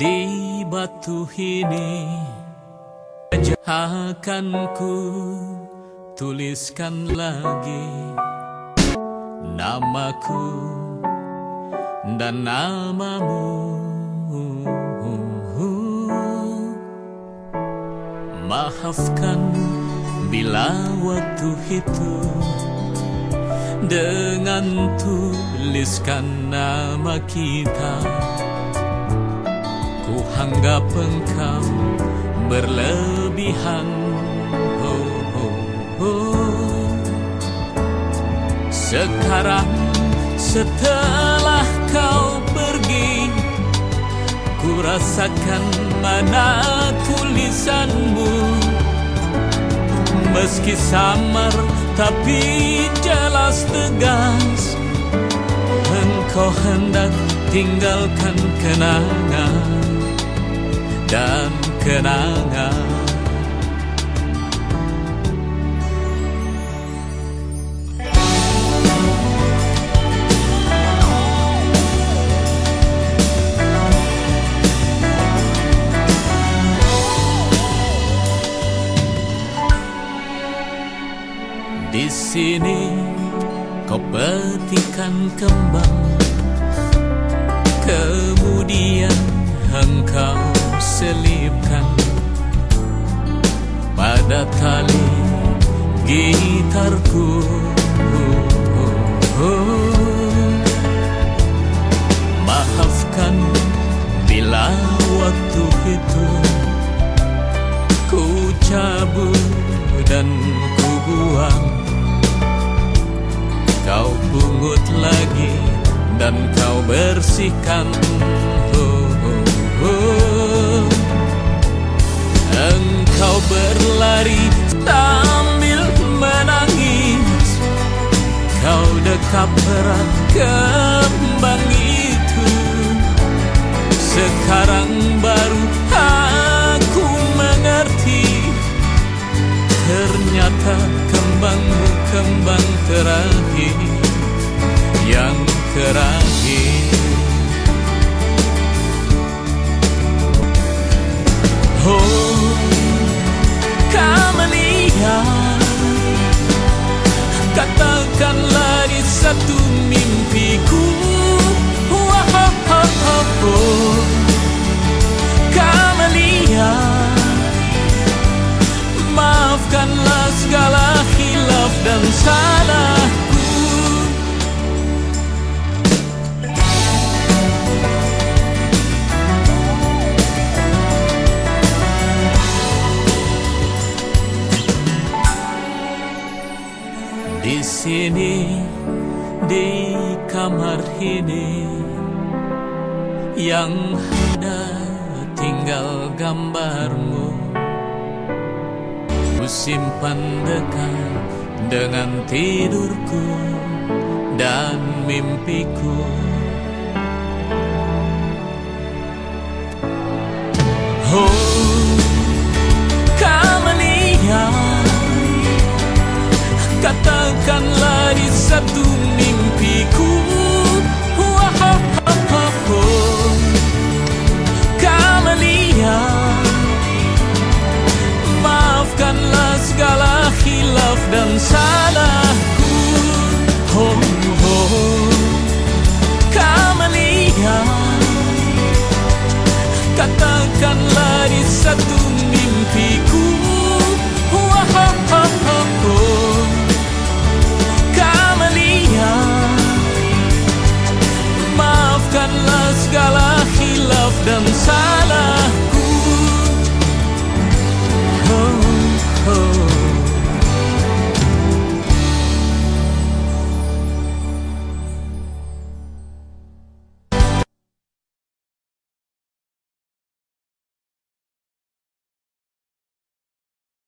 waktu ini akan ku tuliskan lagi namaku dan namamu. Maafkan bila waktu itu dengan tuliskan nama kita anggap engkau berlebihan. Oh, oh, oh. Sekarang setelah kau pergi Ku rasakan mana tulisanmu. Meski samar tapi jelas tegas Engkau hendak tinggalkan kenangan dan kenangan. Di sini kau petikan kembang Kemudian engkau selipkan Pada tali gitarku. Maafkan bila waktu itu Ku cabut dan ku buang. Kau pungut lagi dan kau bersihkan Engkau berlari sambil menangis. Kau dekap erat kembang itu Sekarang baru aku mengerti. Ternyata kembangmu kembang terakhir. Yang terakhir. Oh, Satu mimpiku. Wahohoho Kamelia Maafkanlah segala hilaf dan salahku. Di sini di kamar ini. Yang ada tinggal gambarmu. Ku simpan dekat dengan tidurku dan mimpiku Janganlah di satu mimpiku. silence.